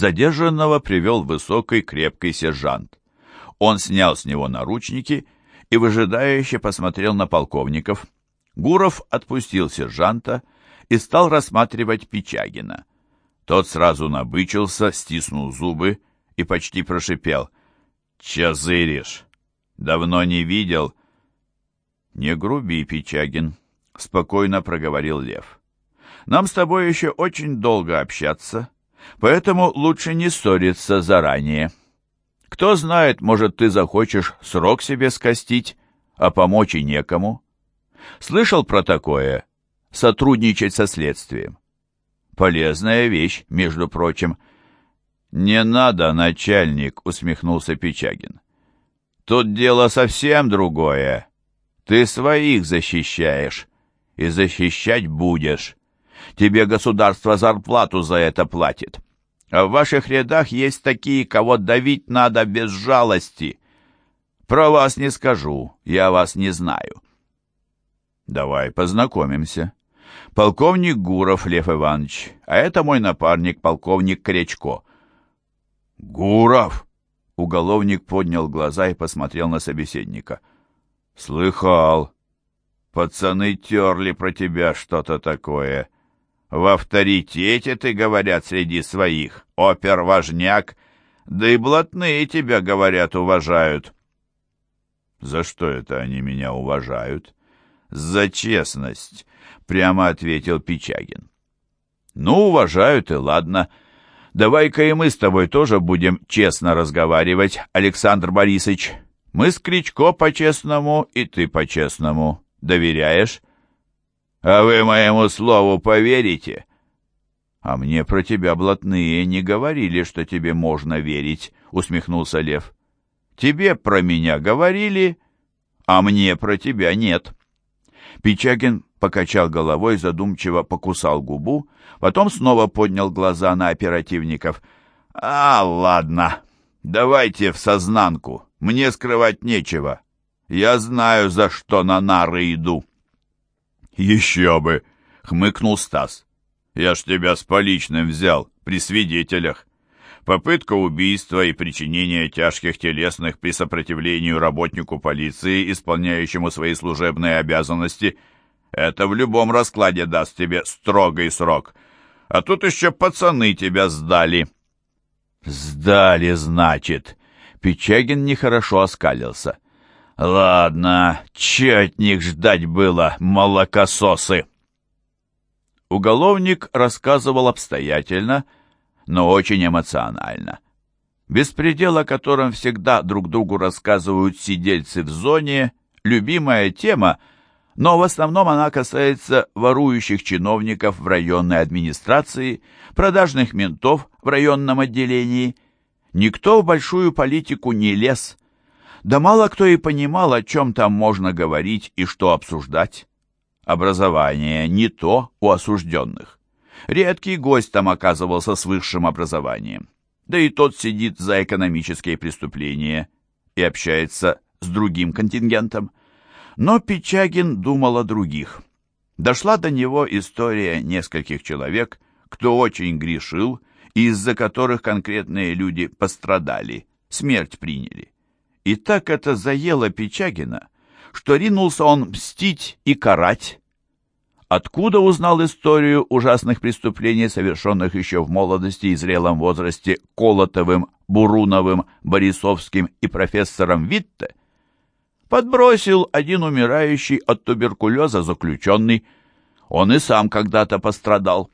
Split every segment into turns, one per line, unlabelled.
задержанного привел высокий крепкий сержант. Он снял с него наручники и выжидающе посмотрел на полковников. Гуров отпустил сержанта и стал рассматривать Пичагина. Тот сразу набычился, стиснул зубы и почти прошипел. «Чазыришь! Давно не видел!» «Не груби, Пичагин», — спокойно проговорил Лев. «Нам с тобой еще очень долго общаться, поэтому лучше не ссориться заранее. Кто знает, может, ты захочешь срок себе скостить, а помочь и некому. Слышал про такое? Сотрудничать со следствием. Полезная вещь, между прочим». «Не надо, начальник», — усмехнулся Пичагин. «Тут дело совсем другое. Ты своих защищаешь, и защищать будешь. Тебе государство зарплату за это платит. А в ваших рядах есть такие, кого давить надо без жалости. Про вас не скажу, я вас не знаю. Давай познакомимся. Полковник Гуров Лев Иванович, а это мой напарник, полковник Кречко. Гуров! Уголовник поднял глаза и посмотрел на собеседника. «Слыхал. Пацаны терли про тебя что-то такое. В авторитете ты, говорят, среди своих. Опер-важняк. Да и блатные тебя, говорят, уважают». «За что это они меня уважают?» «За честность», — прямо ответил Пичагин. «Ну, уважают и ладно. Давай-ка и мы с тобой тоже будем честно разговаривать, Александр Борисович». Мы с Кричко по-честному, и ты по-честному. Доверяешь? А вы моему слову поверите? А мне про тебя блатные не говорили, что тебе можно верить, усмехнулся Лев. Тебе про меня говорили, а мне про тебя нет. Пичагин покачал головой, задумчиво покусал губу, потом снова поднял глаза на оперативников. «А, ладно, давайте в сознанку. Мне скрывать нечего. Я знаю, за что на нары иду». «Еще бы!» — хмыкнул Стас. «Я ж тебя с поличным взял, при свидетелях. Попытка убийства и причинение тяжких телесных при сопротивлении работнику полиции, исполняющему свои служебные обязанности, это в любом раскладе даст тебе строгий срок. А тут еще пацаны тебя сдали». «Сдали, значит», Печагин нехорошо оскалился. «Ладно, че от них ждать было, молокососы?» Уголовник рассказывал обстоятельно, но очень эмоционально. Беспредел, о котором всегда друг другу рассказывают сидельцы в зоне, любимая тема, но в основном она касается ворующих чиновников в районной администрации, продажных ментов в районном отделении – Никто в большую политику не лез. Да мало кто и понимал, о чем там можно говорить и что обсуждать. Образование не то у осужденных. Редкий гость там оказывался с высшим образованием. Да и тот сидит за экономические преступления и общается с другим контингентом. Но Пичагин думал о других. Дошла до него история нескольких человек, кто очень грешил из-за которых конкретные люди пострадали, смерть приняли. И так это заело Печагина, что ринулся он мстить и карать. Откуда узнал историю ужасных преступлений, совершенных еще в молодости и зрелом возрасте Колотовым, Буруновым, Борисовским и профессором Витте? Подбросил один умирающий от туберкулеза заключенный. Он и сам когда-то пострадал.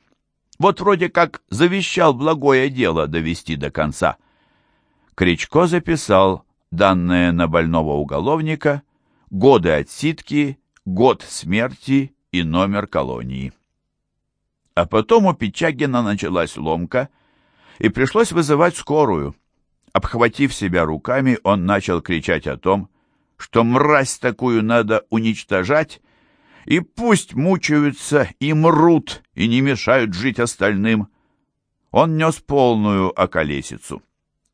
Вот вроде как завещал благое дело довести до конца. Кричко записал данные на больного уголовника, годы отсидки, год смерти и номер колонии. А потом у Пичагина началась ломка, и пришлось вызывать скорую. Обхватив себя руками, он начал кричать о том, что мразь такую надо уничтожать и пусть мучаются и мрут, и не мешают жить остальным. Он нес полную околесицу.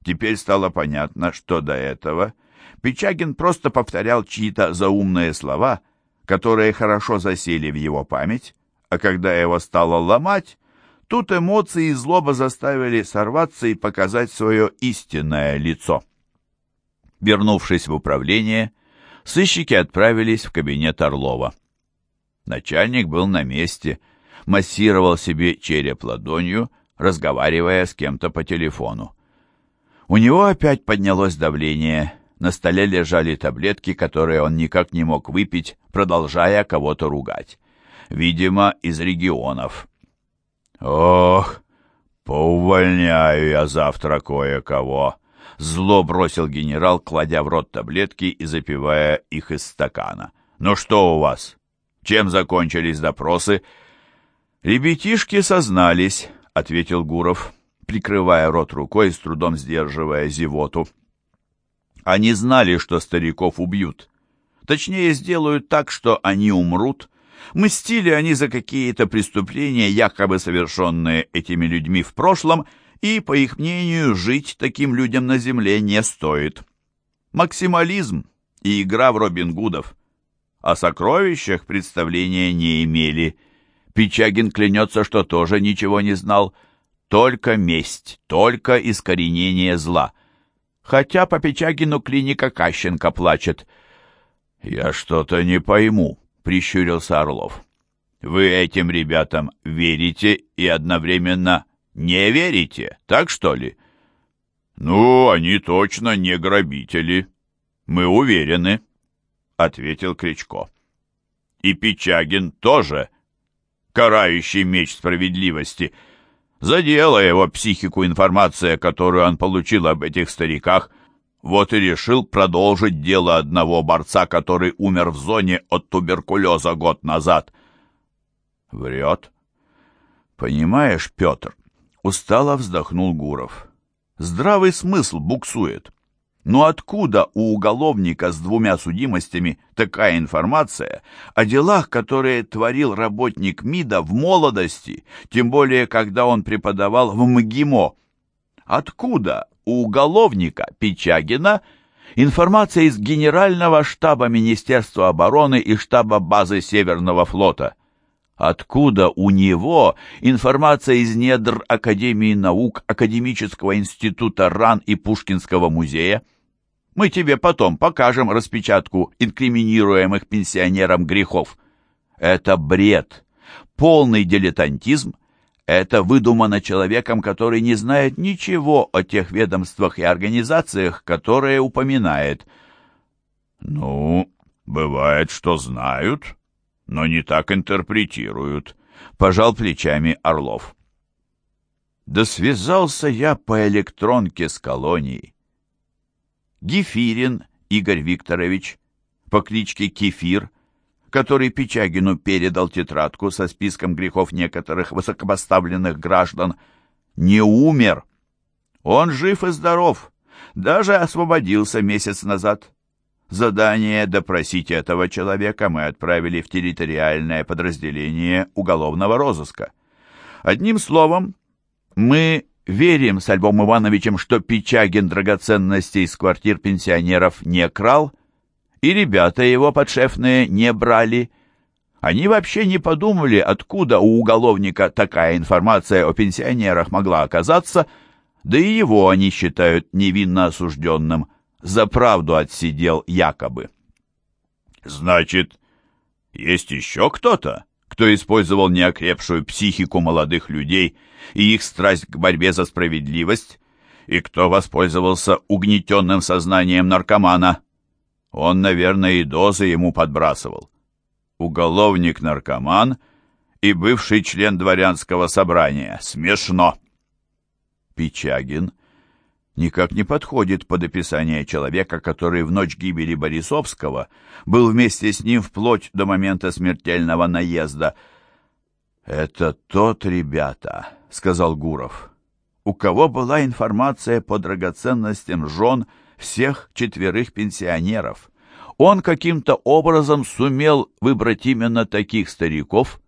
Теперь стало понятно, что до этого Печагин просто повторял чьи-то заумные слова, которые хорошо засели в его память, а когда его стало ломать, Тут эмоции и злоба заставили сорваться и показать свое истинное лицо. Вернувшись в управление, сыщики отправились в кабинет Орлова. Начальник был на месте, массировал себе череп ладонью, разговаривая с кем-то по телефону. У него опять поднялось давление, на столе лежали таблетки, которые он никак не мог выпить, продолжая кого-то ругать. Видимо, из регионов. «Ох, поувольняю я завтра кое-кого!» Зло бросил генерал, кладя в рот таблетки и запивая их из стакана. «Ну что у вас? Чем закончились допросы?» «Ребятишки сознались», — ответил Гуров, прикрывая рот рукой и с трудом сдерживая зевоту. Они знали, что стариков убьют. Точнее, сделают так, что они умрут. Мстили они за какие-то преступления, якобы совершенные этими людьми в прошлом, и, по их мнению, жить таким людям на земле не стоит. Максимализм и игра в Робин Гудов. О сокровищах представления не имели. Пичагин клянется, что тоже ничего не знал. Только месть, только искоренение зла — хотя по Печагину клиника Кащенко плачет. «Я что-то не пойму», — прищурился Орлов. «Вы этим ребятам верите и одновременно не верите, так что ли?» «Ну, они точно не грабители. Мы уверены», — ответил Кричко. «И Печагин тоже карающий меч справедливости». Задела его психику информация, которую он получил об этих стариках. Вот и решил продолжить дело одного борца, который умер в зоне от туберкулеза год назад. Врет. Понимаешь, Петр, устало вздохнул Гуров. Здравый смысл буксует. Но откуда у уголовника с двумя судимостями такая информация о делах, которые творил работник МИДа в молодости, тем более, когда он преподавал в МГИМО? Откуда у уголовника Пичагина информация из Генерального штаба Министерства обороны и штаба базы Северного флота? Откуда у него информация из недр Академии наук, Академического института РАН и Пушкинского музея? Мы тебе потом покажем распечатку инкриминируемых пенсионерам грехов. Это бред, полный дилетантизм. Это выдумано человеком, который не знает ничего о тех ведомствах и организациях, которые упоминает. Ну, бывает, что знают, но не так интерпретируют, пожал плечами Орлов. Да связался я по электронке с колонией. Гефирин Игорь Викторович по кличке Кефир, который Печагину передал тетрадку со списком грехов некоторых высокопоставленных граждан, не умер. Он жив и здоров, даже освободился месяц назад. Задание допросить этого человека мы отправили в территориальное подразделение уголовного розыска. Одним словом, мы Верим с Альбом Ивановичем, что Пичагин драгоценностей из квартир пенсионеров не крал, и ребята его подшефные не брали. Они вообще не подумали, откуда у уголовника такая информация о пенсионерах могла оказаться, да и его они считают невинно осужденным, за правду отсидел якобы. «Значит, есть еще кто-то?» кто использовал неокрепшую психику молодых людей и их страсть к борьбе за справедливость, и кто воспользовался угнетенным сознанием наркомана. Он, наверное, и дозы ему подбрасывал. Уголовник-наркоман и бывший член дворянского собрания. Смешно. Пичагин никак не подходит под описание человека, который в ночь гибели Борисовского был вместе с ним вплоть до момента смертельного наезда. «Это тот, ребята», — сказал Гуров, — «у кого была информация по драгоценностям жен всех четверых пенсионеров. Он каким-то образом сумел выбрать именно таких стариков,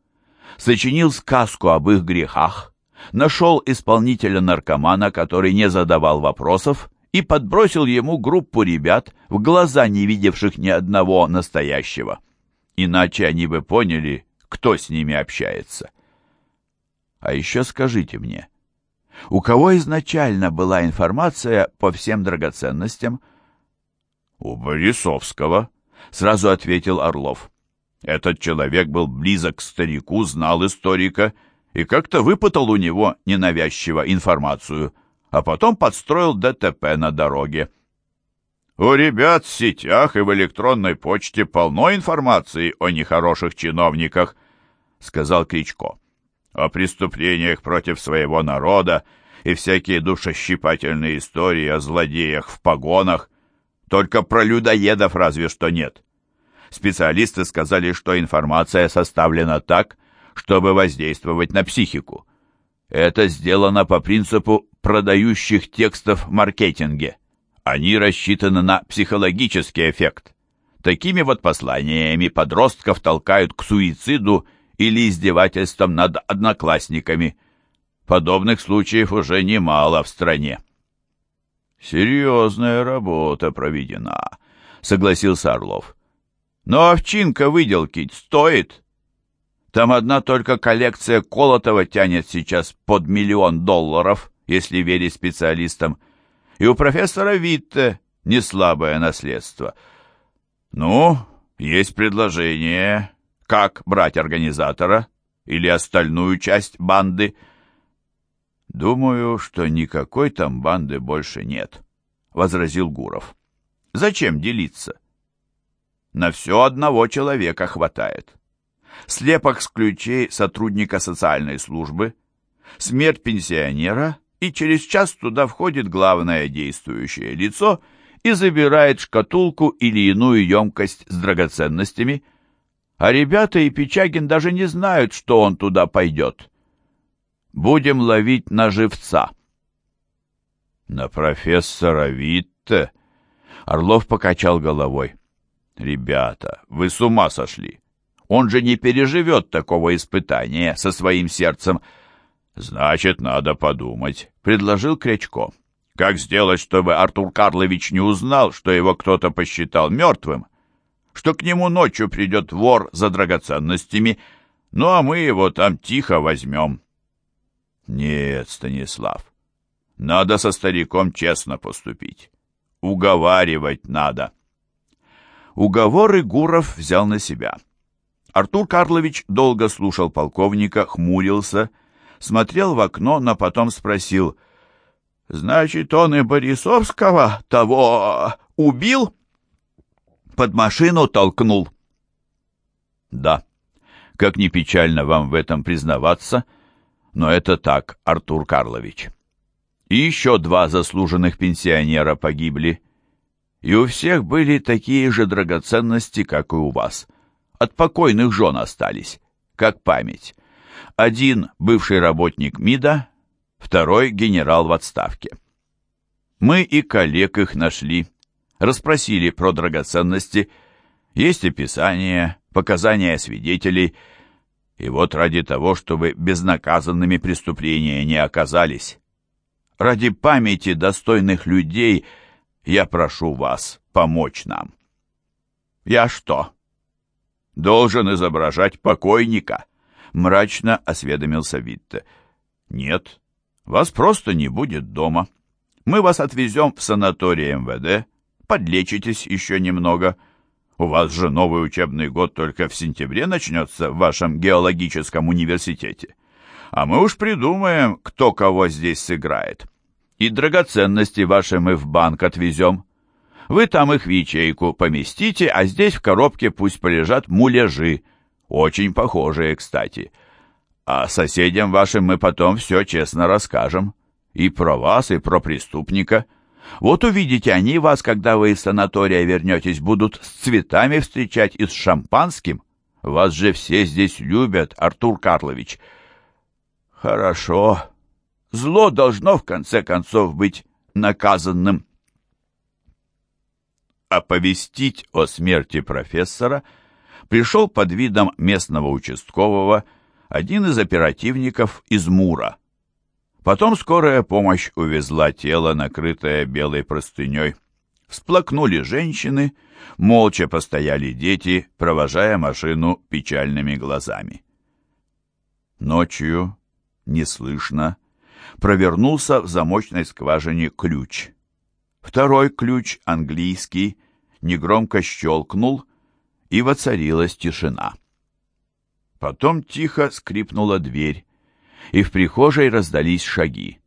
сочинил сказку об их грехах, нашел исполнителя-наркомана, который не задавал вопросов, и подбросил ему группу ребят, в глаза не видевших ни одного настоящего. Иначе они бы поняли, кто с ними общается. А еще скажите мне, у кого изначально была информация по всем драгоценностям? У Борисовского, сразу ответил Орлов. Этот человек был близок к старику, знал историка и как-то выпытал у него ненавязчиво информацию, а потом подстроил ДТП на дороге. У ребят в сетях и в электронной почте полно информации о нехороших чиновниках, сказал Кричко. О преступлениях против своего народа и всякие душещипательные истории о злодеях в погонах. Только про людоедов разве что нет. Специалисты сказали, что информация составлена так, чтобы воздействовать на психику. Это сделано по принципу продающих текстов в маркетинге. Они рассчитаны на психологический эффект. Такими вот посланиями подростков толкают к суициду или издевательствам над одноклассниками. Подобных случаев уже немало в стране. «Серьезная работа проведена», — согласился Орлов. «Но овчинка выделки стоит. Там одна только коллекция Колотова тянет сейчас под миллион долларов, если верить специалистам. И у профессора Витте не слабое наследство. Ну, есть предложение, как брать организатора или остальную часть банды. Думаю, что никакой там банды больше нет, возразил Гуров. Зачем делиться? На все одного человека хватает. Слепок с ключей сотрудника социальной службы, смерть пенсионера и через час туда входит главное действующее лицо и забирает шкатулку или иную емкость с драгоценностями, а ребята и Печагин даже не знают, что он туда пойдет. Будем ловить на живца. На профессора Витте? Орлов покачал головой. Ребята, вы с ума сошли. Он же не переживет такого испытания со своим сердцем, — «Значит, надо подумать», — предложил Крячко. «Как сделать, чтобы Артур Карлович не узнал, что его кто-то посчитал мертвым? Что к нему ночью придет вор за драгоценностями, ну а мы его там тихо возьмем?» «Нет, Станислав, надо со стариком честно поступить. Уговаривать надо». Уговоры Гуров взял на себя. Артур Карлович долго слушал полковника, хмурился смотрел в окно, но потом спросил, «Значит, он и Борисовского того убил?» «Под машину толкнул». «Да, как ни печально вам в этом признаваться, но это так, Артур Карлович. И еще два заслуженных пенсионера погибли, и у всех были такие же драгоценности, как и у вас. От покойных жен остались, как память». Один бывший работник МИДа, второй генерал в отставке. Мы и коллег их нашли, расспросили про драгоценности, есть описание, показания свидетелей, и вот ради того, чтобы безнаказанными преступления не оказались, ради памяти достойных людей я прошу вас помочь нам. Я что, должен изображать покойника?» мрачно осведомился Витте. «Нет, вас просто не будет дома. Мы вас отвезем в санаторий МВД, подлечитесь еще немного. У вас же новый учебный год только в сентябре начнется в вашем геологическом университете. А мы уж придумаем, кто кого здесь сыграет. И драгоценности ваши мы в банк отвезем. Вы там их в ячейку поместите, а здесь в коробке пусть полежат муляжи, очень похожие, кстати. А соседям вашим мы потом все честно расскажем. И про вас, и про преступника. Вот увидите, они вас, когда вы из санатория вернетесь, будут с цветами встречать и с шампанским. Вас же все здесь любят, Артур Карлович. Хорошо. Зло должно, в конце концов, быть наказанным. Оповестить о смерти профессора — пришел под видом местного участкового один из оперативников из Мура. Потом скорая помощь увезла тело, накрытое белой простыней. Всплакнули женщины, молча постояли дети, провожая машину печальными глазами. Ночью не слышно, провернулся в замочной скважине ключ. Второй ключ, английский, негромко щелкнул, и воцарилась тишина. Потом тихо скрипнула дверь, и в прихожей раздались шаги.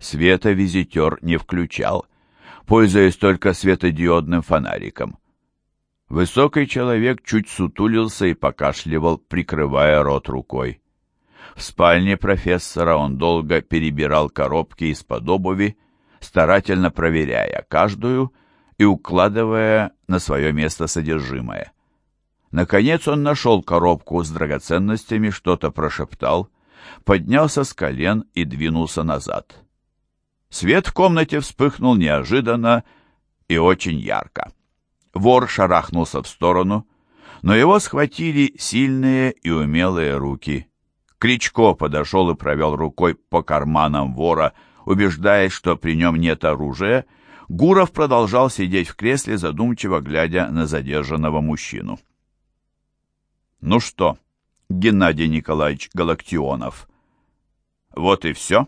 Света визитер не включал, пользуясь только светодиодным фонариком. Высокий человек чуть сутулился и покашливал, прикрывая рот рукой. В спальне профессора он долго перебирал коробки из-под обуви, старательно проверяя каждую и укладывая на свое место содержимое. Наконец он нашел коробку с драгоценностями, что-то прошептал, поднялся с колен и двинулся назад. Свет в комнате вспыхнул неожиданно и очень ярко. Вор шарахнулся в сторону, но его схватили сильные и умелые руки. Кричко подошел и провел рукой по карманам вора, убеждаясь, что при нем нет оружия. Гуров продолжал сидеть в кресле, задумчиво глядя на задержанного мужчину. «Ну что, Геннадий Николаевич Галактионов, вот и все?»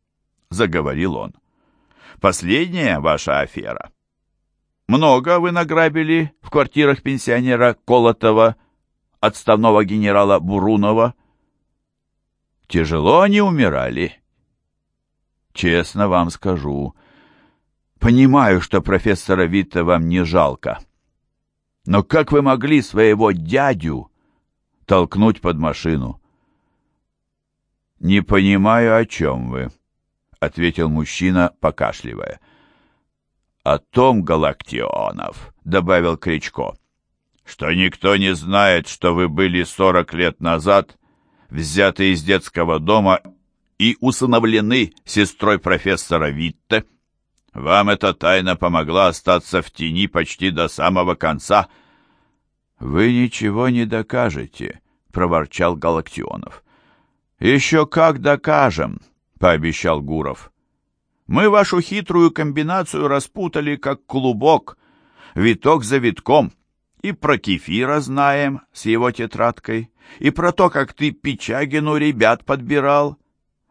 — заговорил он. «Последняя ваша афера. Много вы награбили в квартирах пенсионера Колотова, отставного генерала Бурунова. Тяжело они умирали. Честно вам скажу, понимаю, что профессора Витта вам не жалко. Но как вы могли своего дядю толкнуть под машину?» «Не понимаю, о чем вы», — ответил мужчина, покашливая. «О том, Галактионов», — добавил Кричко, — «что никто не знает, что вы были сорок лет назад взяты из детского дома и усыновлены сестрой профессора Витте. Вам эта тайна помогла остаться в тени почти до самого конца». «Вы ничего не докажете», — проворчал Галактионов. «Еще как докажем», — пообещал Гуров. «Мы вашу хитрую комбинацию распутали, как клубок, виток за витком. И про кефира знаем с его тетрадкой, и про то, как ты Пичагину ребят подбирал.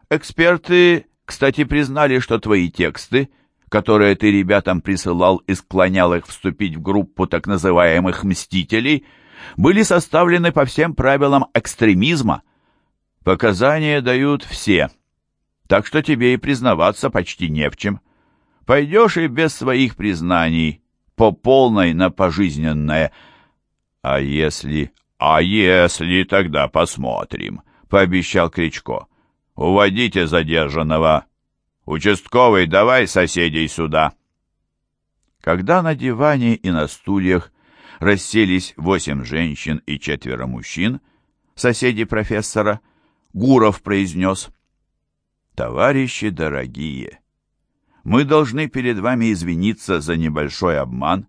Эксперты, кстати, признали, что твои тексты, которые ты ребятам присылал и склонял их вступить в группу так называемых «мстителей», были составлены по всем правилам экстремизма. Показания дают все, так что тебе и признаваться почти не в чем. Пойдешь и без своих признаний, по полной на пожизненное. А если... А если, тогда посмотрим, — пообещал Кричко. Уводите задержанного. Участковый, давай соседей сюда. Когда на диване и на стульях расселись восемь женщин и четверо мужчин, соседи профессора, Гуров произнес — Товарищи дорогие, мы должны перед вами извиниться за небольшой обман,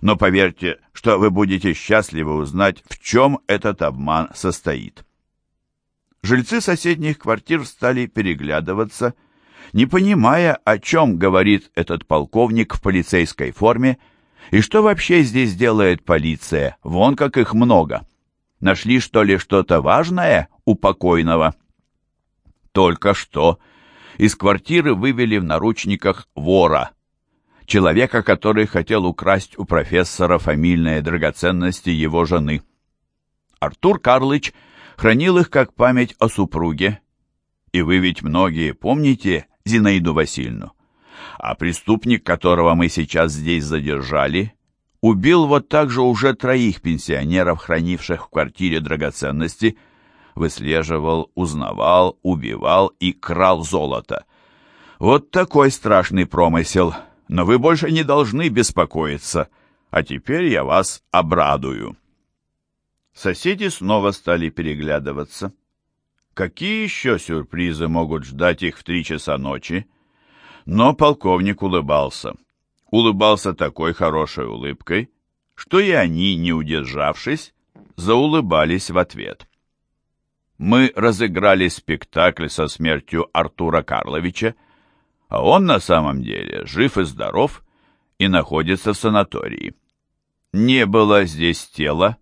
но поверьте, что вы будете счастливы узнать, в чем этот обман состоит. Жильцы соседних квартир стали переглядываться, не понимая, о чем говорит этот полковник в полицейской форме, и что вообще здесь делает полиция, вон как их много. Нашли, что ли, что-то важное у покойного? Только что из квартиры вывели в наручниках вора, человека, который хотел украсть у профессора фамильные драгоценности его жены. Артур Карлыч хранил их как память о супруге, и вы ведь многие помните Зинаиду Васильевну. А преступник, которого мы сейчас здесь задержали, убил вот так же уже троих пенсионеров, хранивших в квартире драгоценности – выслеживал, узнавал, убивал и крал золото. Вот такой страшный промысел, но вы больше не должны беспокоиться, а теперь я вас обрадую. Соседи снова стали переглядываться. Какие еще сюрпризы могут ждать их в три часа ночи? Но полковник улыбался. Улыбался такой хорошей улыбкой, что и они, не удержавшись, заулыбались в ответ мы разыграли спектакль со смертью Артура Карловича, а он на самом деле жив и здоров и находится в санатории. Не было здесь тела,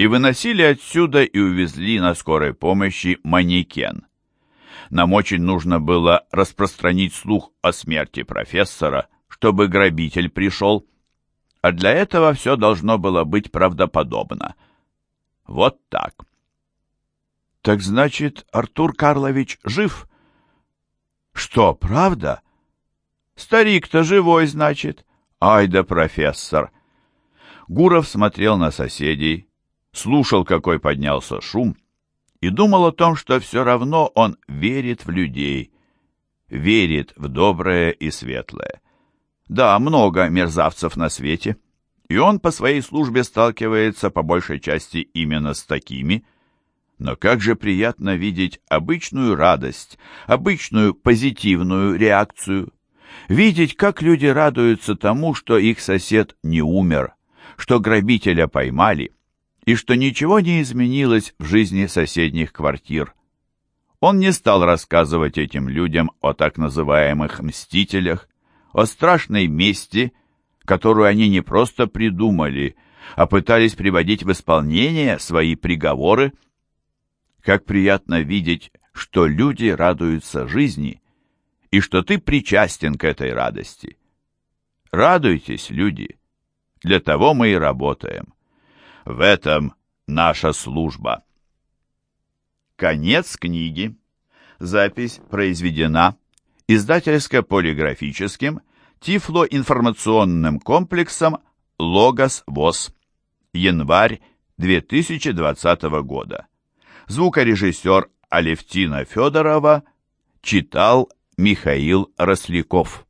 и выносили отсюда и увезли на скорой помощи манекен. Нам очень нужно было распространить слух о смерти профессора, чтобы грабитель пришел. А для этого все должно было быть правдоподобно. Вот так. Так значит, Артур Карлович жив? Что, правда? Старик-то живой, значит. Ай да профессор. Гуров смотрел на соседей, слушал, какой поднялся шум, и думал о том, что все равно он верит в людей, верит в доброе и светлое. Да, много мерзавцев на свете, и он по своей службе сталкивается по большей части именно с такими, но как же приятно видеть обычную радость, обычную позитивную реакцию, видеть, как люди радуются тому, что их сосед не умер, что грабителя поймали, и что ничего не изменилось в жизни соседних квартир. Он не стал рассказывать этим людям о так называемых «мстителях», о страшной мести, которую они не просто придумали, а пытались приводить в исполнение свои приговоры. Как приятно видеть, что люди радуются жизни, и что ты причастен к этой радости. Радуйтесь, люди, для того мы и работаем. В этом наша служба. Конец книги. Запись произведена издательско-полиграфическим тифлоинформационным комплексом «Логос ВОЗ». Январь 2020 года. Звукорежиссер Алевтина Федорова читал Михаил Росляков.